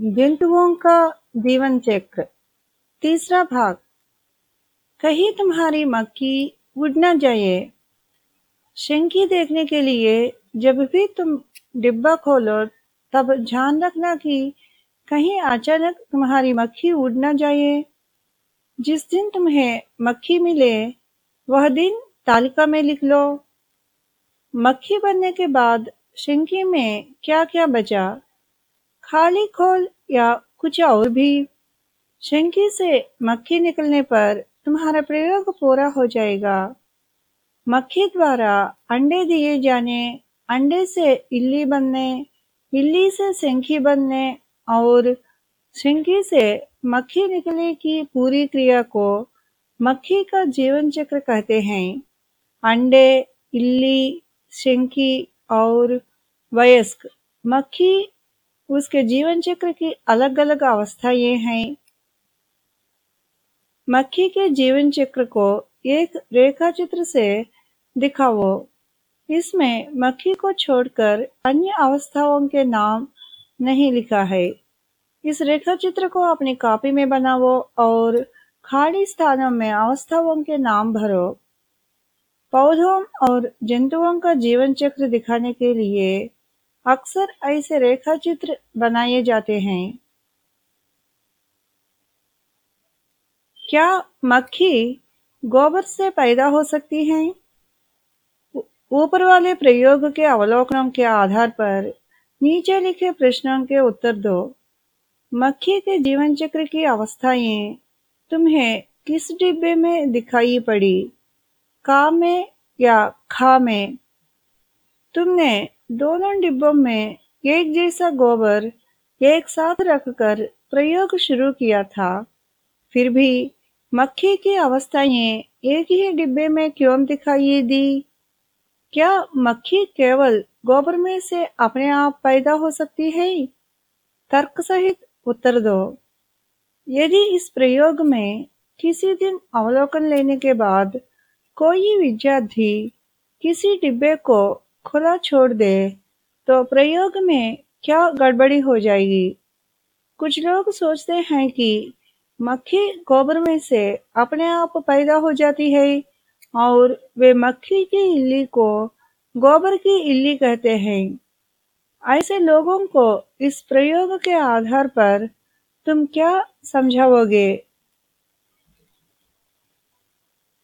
जंतुओं का जीवन चक्र। तीसरा भाग, कहीं तुम्हारी मक्खी उड़ न जाए। शंकी देखने के लिए जब भी तुम डिब्बा खोलो, तब ध्यान रखना कि कहीं अचानक तुम्हारी मक्खी उड़ न जाए। जिस दिन तुम्हें मक्खी मिले, वह दिन तालिका में लिख लो। मक्खी बनने के बाद शिंकी में क्या क्या बचा? खाली खोल या कुछ और भी। शंकी से मक्खी निकलने पर तुम्हारा प्रयोग पूरा हो जाएगा। मक्खी द्वारा अंडे दिए जाने, अंडे से इल्ली बनने, इल्ली से शंखी बनने और शंखी से मक्खी निकलने की पूरी क्रिया को मक्खी का जीवन चक्र कहते हैं। अंडे, इल्ली, शंखी और वयस्क मक्खी उसके जीवन चक्र की अलग अलग अवस्था ये हैं। मक्खी के जीवन चक्र को एक रेखा चित्र से दिखाओ। इसमें मक्खी को छोड़कर अन्य अवस्थाओं के नाम नहीं लिखा है। इस रेखा चित्र को अपनी कॉपी में बनाओ और खाली स्थानों में अवस्थाओं के नाम भरो। पौधों और जंतुओं का जीवन चक्र दिखाने के लिए अक्सर ऐसे रेखा चित्र बनाए जाते हैं। क्या मक्खी गोबर से पैदा हो सकती है? ऊपर वाले प्रयोग के अवलोकनों के आधार पर नीचे लिखे प्रश्नों के उत्तर दो। मक्खी के जीवन चक्र की अवस्थाएँ तुम्हें किस डिब्बे में दिखाई पड़ी? का में या खा में? तुमने दोनों डिब्बों में एक जैसा गोबर एक साथ रखकर प्रयोग शुरू किया था। फिर भी मक्खी की अवस्थाएँ एक ही डिब्बे में क्यों दिखाई दी? क्या मक्खी केवल गोबर में से अपने आप पैदा हो सकती है? तर्क सहित उत्तर दो। यदि इस प्रयोग में किसी दिन अवलोकन लेने के बाद कोई विद्यार्थी किसी डिब्बे को खुला छोड़ दे तो प्रयोग में क्या गड़बड़ी हो जाएगी? कुछ लोग सोचते हैं कि मक्खी गोबर में से अपने आप पैदा हो जाती है, और वे मक्खी की इल्ली को गोबर की इल्ली कहते हैं। ऐसे लोगों को इस प्रयोग के आधार पर तुम क्या समझाओगे?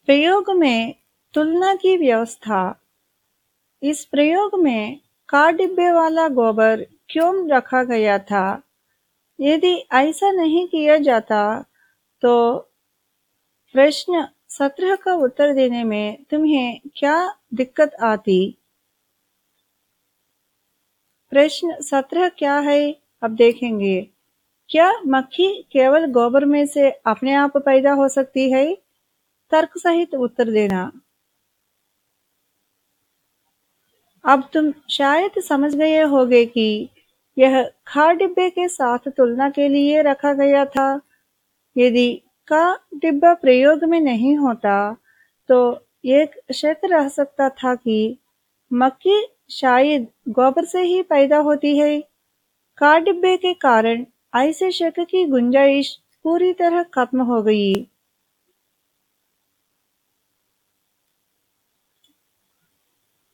प्रयोग में तुलना की व्यवस्था। इस प्रयोग में कार डिब्बे वाला गोबर क्यों रखा गया था? यदि ऐसा नहीं किया जाता तो प्रश्न सत्रह का उत्तर देने में तुम्हें क्या दिक्कत आती? प्रश्न सत्रह क्या है? अब देखेंगे। क्या मक्खी केवल गोबर में से अपने आप पैदा हो सकती है? तर्क सहित उत्तर देना। अब तुम शायद समझ गए होगे कि यह खा डिब्बे के साथ तुलना के लिए रखा गया था। यदि का डिब्बा प्रयोग में नहीं होता तो एक शक रह सकता था कि मक्की शायद गोबर से ही पैदा होती है। का डिब्बे के कारण ऐसे शक की गुंजाइश पूरी तरह खत्म हो गई।